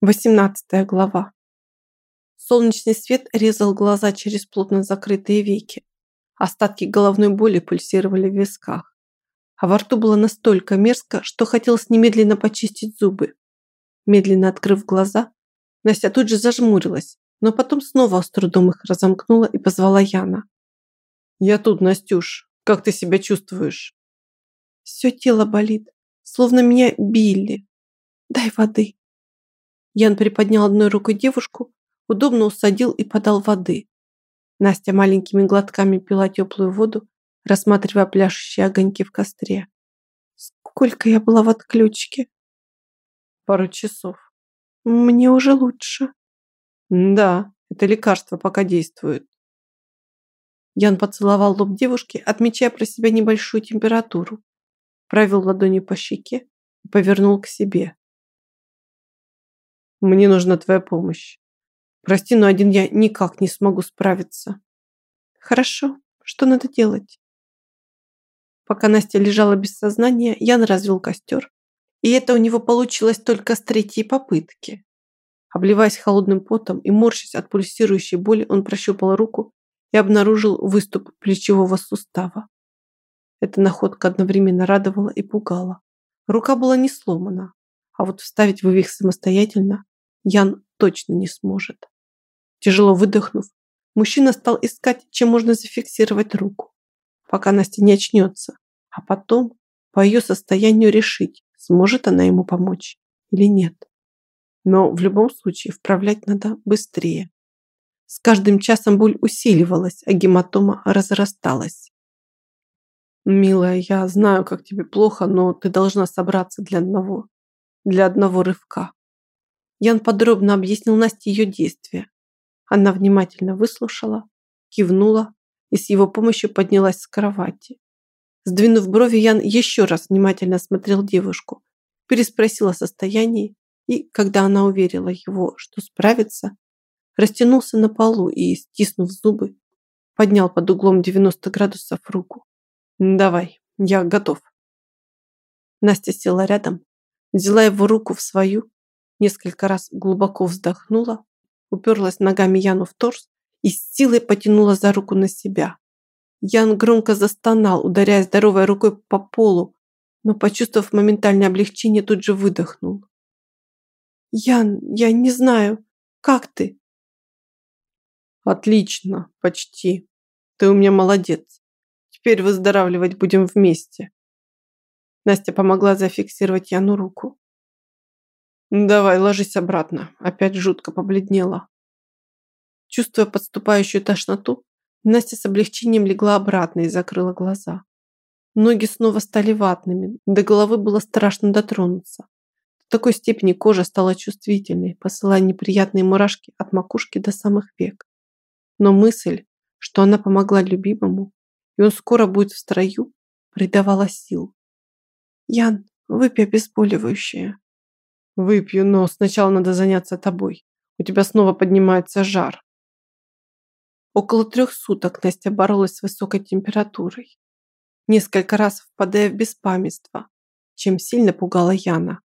18 глава. Солнечный свет резал глаза через плотно закрытые веки. Остатки головной боли пульсировали в висках. А во рту было настолько мерзко, что хотелось немедленно почистить зубы. Медленно открыв глаза, Настя тут же зажмурилась, но потом снова с трудом их разомкнула и позвала Яна. «Я тут, Настюш. Как ты себя чувствуешь?» «Все тело болит, словно меня били. Дай воды». Ян приподнял одной рукой девушку, удобно усадил и подал воды. Настя маленькими глотками пила теплую воду, рассматривая пляшущие огоньки в костре. Сколько я была в отключке? Пару часов. Мне уже лучше. Да, это лекарство пока действует. Ян поцеловал лоб девушки, отмечая про себя небольшую температуру. Провел ладонью по щеке и повернул к себе. Мне нужна твоя помощь. Прости, но один я никак не смогу справиться. Хорошо. Что надо делать? Пока Настя лежала без сознания, Ян развел костер. И это у него получилось только с третьей попытки. Обливаясь холодным потом и морщась от пульсирующей боли, он прощупал руку и обнаружил выступ плечевого сустава. Эта находка одновременно радовала и пугала. Рука была не сломана, а вот вставить вывих самостоятельно Ян точно не сможет. Тяжело выдохнув, мужчина стал искать, чем можно зафиксировать руку, пока Настя не очнется, а потом по ее состоянию решить, сможет она ему помочь или нет. Но в любом случае вправлять надо быстрее. С каждым часом боль усиливалась, а гематома разрасталась. «Милая, я знаю, как тебе плохо, но ты должна собраться для одного, для одного рывка. Ян подробно объяснил Насте ее действия. Она внимательно выслушала, кивнула и с его помощью поднялась с кровати. Сдвинув брови, Ян еще раз внимательно смотрел девушку, переспросил о состоянии и, когда она уверила его, что справится, растянулся на полу и, стиснув зубы, поднял под углом 90 градусов руку. «Давай, я готов». Настя села рядом, взяла его руку в свою несколько раз глубоко вздохнула, уперлась ногами Яну в торс и с силой потянула за руку на себя. Ян громко застонал, ударяя здоровой рукой по полу, но, почувствовав моментальное облегчение, тут же выдохнул. «Ян, я не знаю, как ты?» «Отлично, почти. Ты у меня молодец. Теперь выздоравливать будем вместе». Настя помогла зафиксировать Яну руку. Давай, ложись обратно. Опять жутко побледнела. Чувствуя подступающую тошноту, Настя с облегчением легла обратно и закрыла глаза. Ноги снова стали ватными, до головы было страшно дотронуться. В такой степени кожа стала чувствительной, посылая неприятные мурашки от макушки до самых век. Но мысль, что она помогла любимому, и он скоро будет в строю, придавала сил. «Ян, выпей обезболивающее», Выпью, но сначала надо заняться тобой. У тебя снова поднимается жар. Около трех суток Настя боролась с высокой температурой. Несколько раз впадая в беспамятство, чем сильно пугала Яна.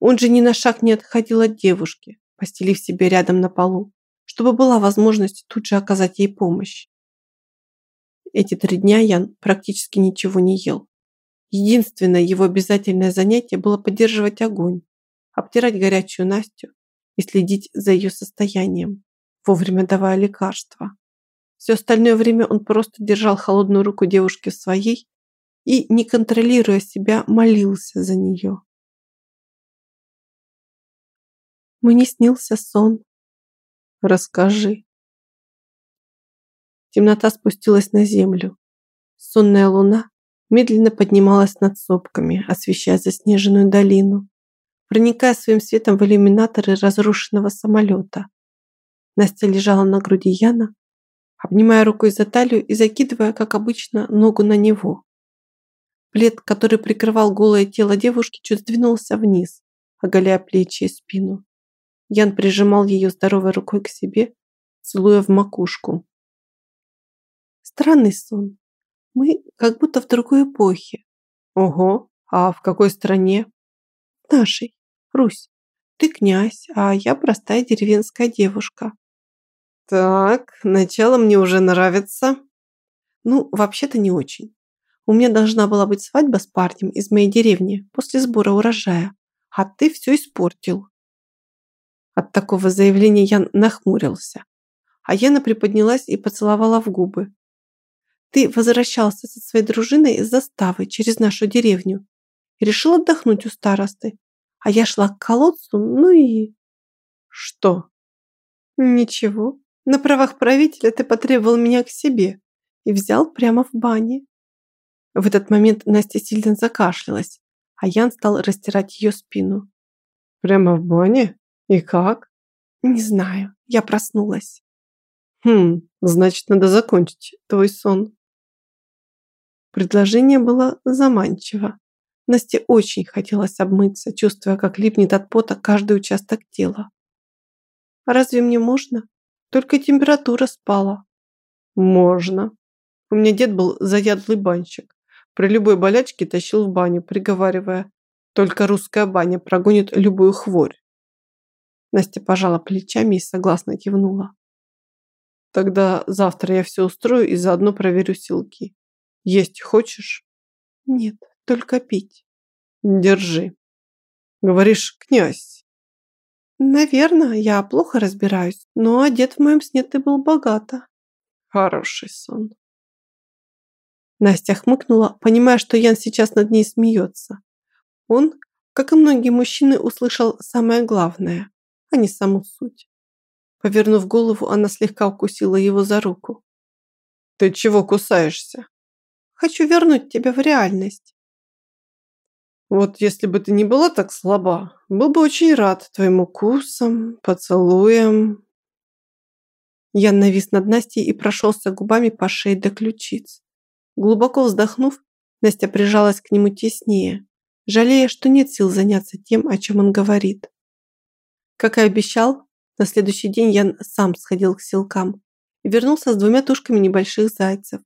Он же ни на шаг не отходил от девушки, постелив себе рядом на полу, чтобы была возможность тут же оказать ей помощь. Эти три дня Ян практически ничего не ел. Единственное его обязательное занятие было поддерживать огонь, обтирать горячую Настю и следить за ее состоянием, вовремя давая лекарства. Все остальное время он просто держал холодную руку девушки в своей и, не контролируя себя, молился за нее. Мне снился сон. Расскажи. Темнота спустилась на землю. Сонная луна медленно поднималась над сопками, освещая заснеженную долину проникая своим светом в иллюминаторы разрушенного самолета. Настя лежала на груди Яна, обнимая рукой за талию и закидывая, как обычно, ногу на него. Плед, который прикрывал голое тело девушки, чуть сдвинулся вниз, оголяя плечи и спину. Ян прижимал ее здоровой рукой к себе, целуя в макушку. Странный сон. Мы как будто в другой эпохе. Ого, а в какой стране? Нашей. Русь, Ты князь, а я простая деревенская девушка. Так, начало мне уже нравится. Ну, вообще-то не очень. У меня должна была быть свадьба с парнем из моей деревни после сбора урожая, а ты все испортил. От такого заявления я нахмурился, а Яна приподнялась и поцеловала в губы. Ты возвращался со своей дружиной из заставы через нашу деревню и решил отдохнуть у старосты, а я шла к колодцу, ну и... Что? Ничего. На правах правителя ты потребовал меня к себе и взял прямо в бане. В этот момент Настя сильно закашлялась, а Ян стал растирать ее спину. Прямо в бане? И как? Не знаю, я проснулась. Хм, значит, надо закончить твой сон. Предложение было заманчиво. Насте очень хотелось обмыться, чувствуя, как липнет от пота каждый участок тела. «А разве мне можно? Только температура спала». «Можно. У меня дед был заядлый банщик. При любой болячке тащил в баню, приговаривая, только русская баня прогонит любую хворь. Настя пожала плечами и согласно кивнула. Тогда завтра я все устрою и заодно проверю силки. Есть хочешь? Нет, только пить. Держи. Говоришь, князь. Наверное, я плохо разбираюсь, но одет в моем сне ты был богато. Хороший сон. Настя хмыкнула, понимая, что Ян сейчас над ней смеется. Он, как и многие мужчины, услышал самое главное а не саму суть. Повернув голову, она слегка укусила его за руку. «Ты чего кусаешься?» «Хочу вернуть тебя в реальность». «Вот если бы ты не была так слаба, был бы очень рад твоим укусам, поцелуям». Ян навис над Настей и прошелся губами по шее до ключиц. Глубоко вздохнув, Настя прижалась к нему теснее, жалея, что нет сил заняться тем, о чем он говорит. Как и обещал, на следующий день я сам сходил к селкам и вернулся с двумя тушками небольших зайцев.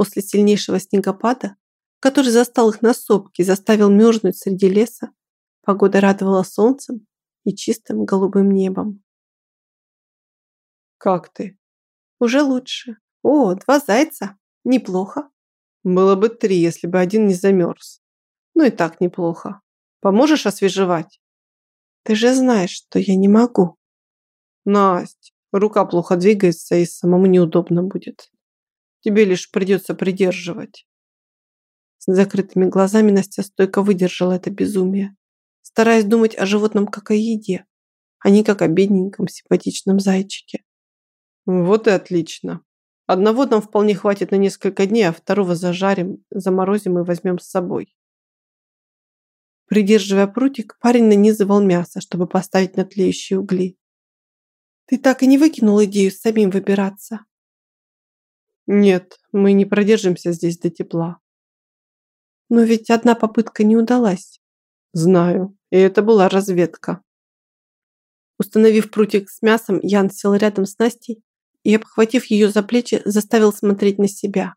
После сильнейшего снегопада, который застал их на сопке и заставил мерзнуть среди леса, погода радовала солнцем и чистым голубым небом. «Как ты?» «Уже лучше. О, два зайца. Неплохо». «Было бы три, если бы один не замерз. Ну и так неплохо. Поможешь освежевать?» Ты же знаешь, что я не могу. Насть, рука плохо двигается и самому неудобно будет. Тебе лишь придется придерживать. С закрытыми глазами Настя стойко выдержала это безумие, стараясь думать о животном как о еде, а не как о бедненьком симпатичном зайчике. Вот и отлично. Одного нам вполне хватит на несколько дней, а второго зажарим, заморозим и возьмем с собой. Придерживая прутик, парень нанизывал мясо, чтобы поставить на тлеющие угли. «Ты так и не выкинул идею самим выбираться?» «Нет, мы не продержимся здесь до тепла». «Но ведь одна попытка не удалась». «Знаю, и это была разведка». Установив прутик с мясом, Ян сел рядом с Настей и, обхватив ее за плечи, заставил смотреть на себя.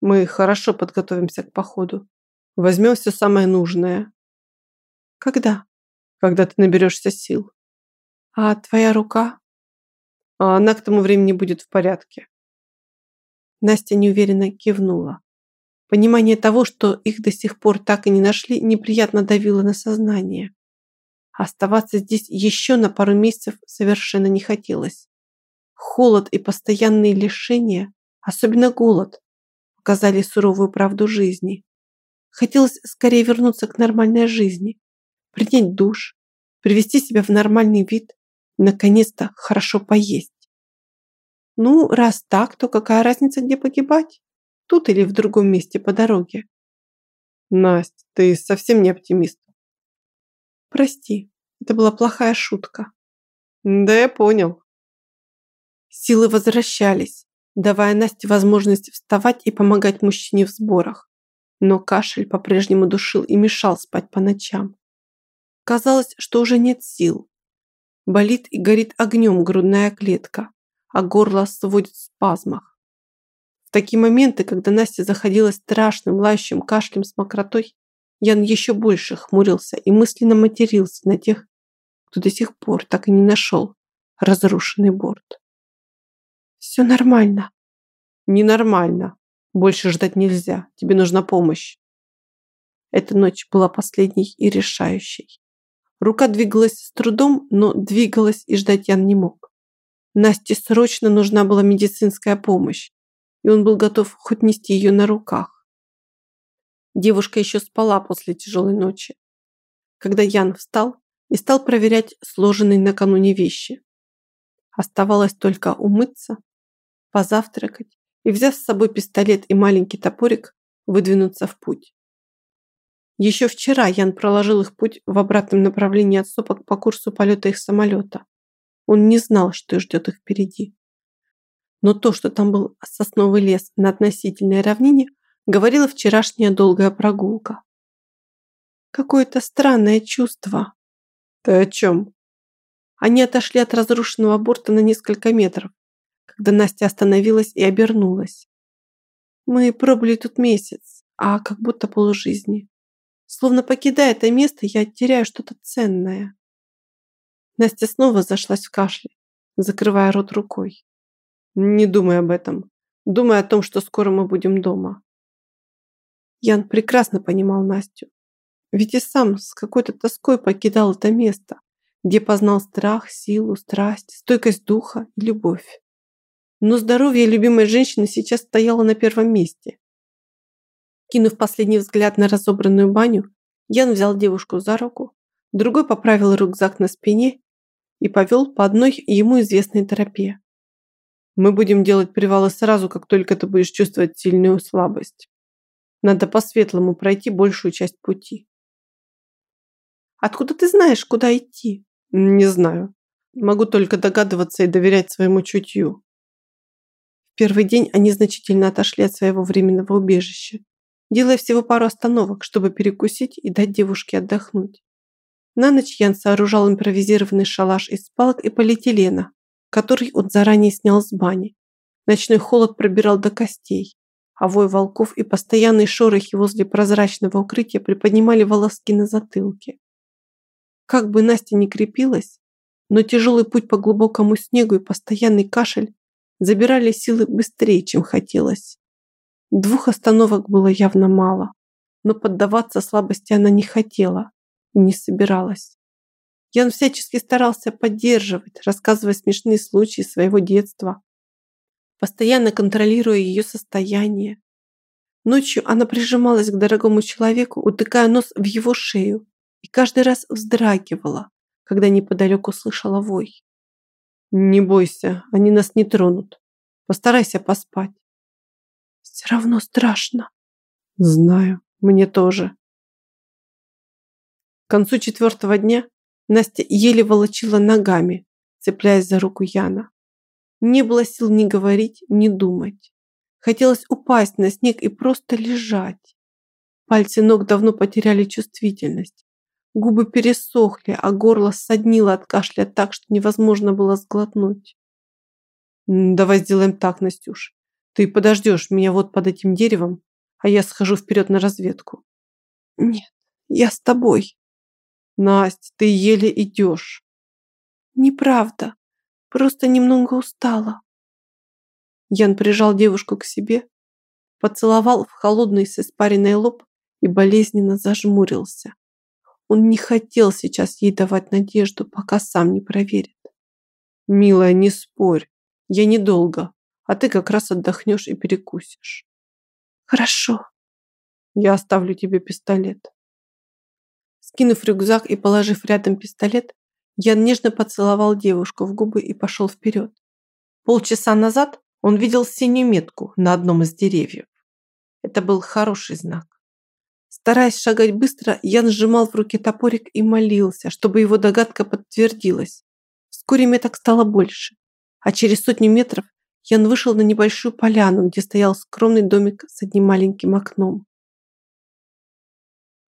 «Мы хорошо подготовимся к походу. Возьмем все самое нужное, когда? Когда ты наберешься сил. А твоя рука? А она к тому времени будет в порядке. Настя неуверенно кивнула. Понимание того, что их до сих пор так и не нашли, неприятно давило на сознание. Оставаться здесь еще на пару месяцев совершенно не хотелось. Холод и постоянные лишения, особенно голод, показали суровую правду жизни. Хотелось скорее вернуться к нормальной жизни, принять душ, привести себя в нормальный вид наконец-то, хорошо поесть. Ну, раз так, то какая разница, где погибать? Тут или в другом месте по дороге? Настя, ты совсем не оптимист. Прости, это была плохая шутка. Да я понял. Силы возвращались, давая Насте возможность вставать и помогать мужчине в сборах. Но кашель по-прежнему душил и мешал спать по ночам. Казалось, что уже нет сил. Болит и горит огнем грудная клетка, а горло сводит в спазмах. В такие моменты, когда Настя заходилась страшным лающим кашлем с мокротой, Ян еще больше хмурился и мысленно матерился на тех, кто до сих пор так и не нашел разрушенный борт. Все нормально. Ненормально. Больше ждать нельзя. Тебе нужна помощь. Эта ночь была последней и решающей. Рука двигалась с трудом, но двигалась и ждать Ян не мог. Насте срочно нужна была медицинская помощь, и он был готов хоть нести ее на руках. Девушка еще спала после тяжелой ночи. Когда Ян встал и стал проверять сложенные накануне вещи. Оставалось только умыться, позавтракать и, взяв с собой пистолет и маленький топорик, выдвинуться в путь. Еще вчера Ян проложил их путь в обратном направлении от сопок по курсу полета их самолета. Он не знал, что ждет их впереди. Но то, что там был сосновый лес на относительной равнине, говорила вчерашняя долгая прогулка. Какое-то странное чувство. Ты о чем? Они отошли от разрушенного борта на несколько метров, когда Настя остановилась и обернулась. Мы пробыли тут месяц, а как будто полужизни. Словно покидая это место, я теряю что-то ценное. Настя снова зашлась в кашле, закрывая рот рукой. Не думай об этом. Думай о том, что скоро мы будем дома. Ян прекрасно понимал Настю. Ведь и сам с какой-то тоской покидал это место, где познал страх, силу, страсть, стойкость духа и любовь. Но здоровье любимой женщины сейчас стояло на первом месте. Кинув последний взгляд на разобранную баню, Ян взял девушку за руку, другой поправил рюкзак на спине и повел по одной ему известной тропе. Мы будем делать привалы сразу, как только ты будешь чувствовать сильную слабость. Надо по-светлому пройти большую часть пути. Откуда ты знаешь, куда идти? Не знаю. Могу только догадываться и доверять своему чутью. В первый день они значительно отошли от своего временного убежища, делая всего пару остановок, чтобы перекусить и дать девушке отдохнуть. На ночь Ян сооружал импровизированный шалаш из палок и полиэтилена, который он заранее снял с бани. Ночной холод пробирал до костей, а вой волков и постоянные шорохи возле прозрачного укрытия приподнимали волоски на затылке. Как бы Настя ни крепилась, но тяжелый путь по глубокому снегу и постоянный кашель забирали силы быстрее, чем хотелось. Двух остановок было явно мало, но поддаваться слабости она не хотела и не собиралась. Ян всячески старался поддерживать, рассказывая смешные случаи своего детства, постоянно контролируя ее состояние. Ночью она прижималась к дорогому человеку, утыкая нос в его шею, и каждый раз вздрагивала, когда неподалеку слышала вой. «Не бойся, они нас не тронут. Постарайся поспать. Все равно страшно. Знаю, мне тоже. К концу четвертого дня Настя еле волочила ногами, цепляясь за руку Яна. Не было сил ни говорить, ни думать. Хотелось упасть на снег и просто лежать. Пальцы ног давно потеряли чувствительность. Губы пересохли, а горло ссаднило от кашля так, что невозможно было сглотнуть. «Давай сделаем так, Настюш. Ты подождешь меня вот под этим деревом, а я схожу вперед на разведку. Нет, я с тобой. Насть, ты еле идешь. Неправда. Просто немного устала. Ян прижал девушку к себе, поцеловал в холодный с испаренный лоб и болезненно зажмурился. Он не хотел сейчас ей давать надежду, пока сам не проверит. «Милая, не спорь. Я недолго а ты как раз отдохнешь и перекусишь. Хорошо. Я оставлю тебе пистолет. Скинув рюкзак и положив рядом пистолет, я нежно поцеловал девушку в губы и пошел вперед. Полчаса назад он видел синюю метку на одном из деревьев. Это был хороший знак. Стараясь шагать быстро, я сжимал в руке топорик и молился, чтобы его догадка подтвердилась. Вскоре меток стало больше, а через сотню метров Ян вышел на небольшую поляну, где стоял скромный домик с одним маленьким окном.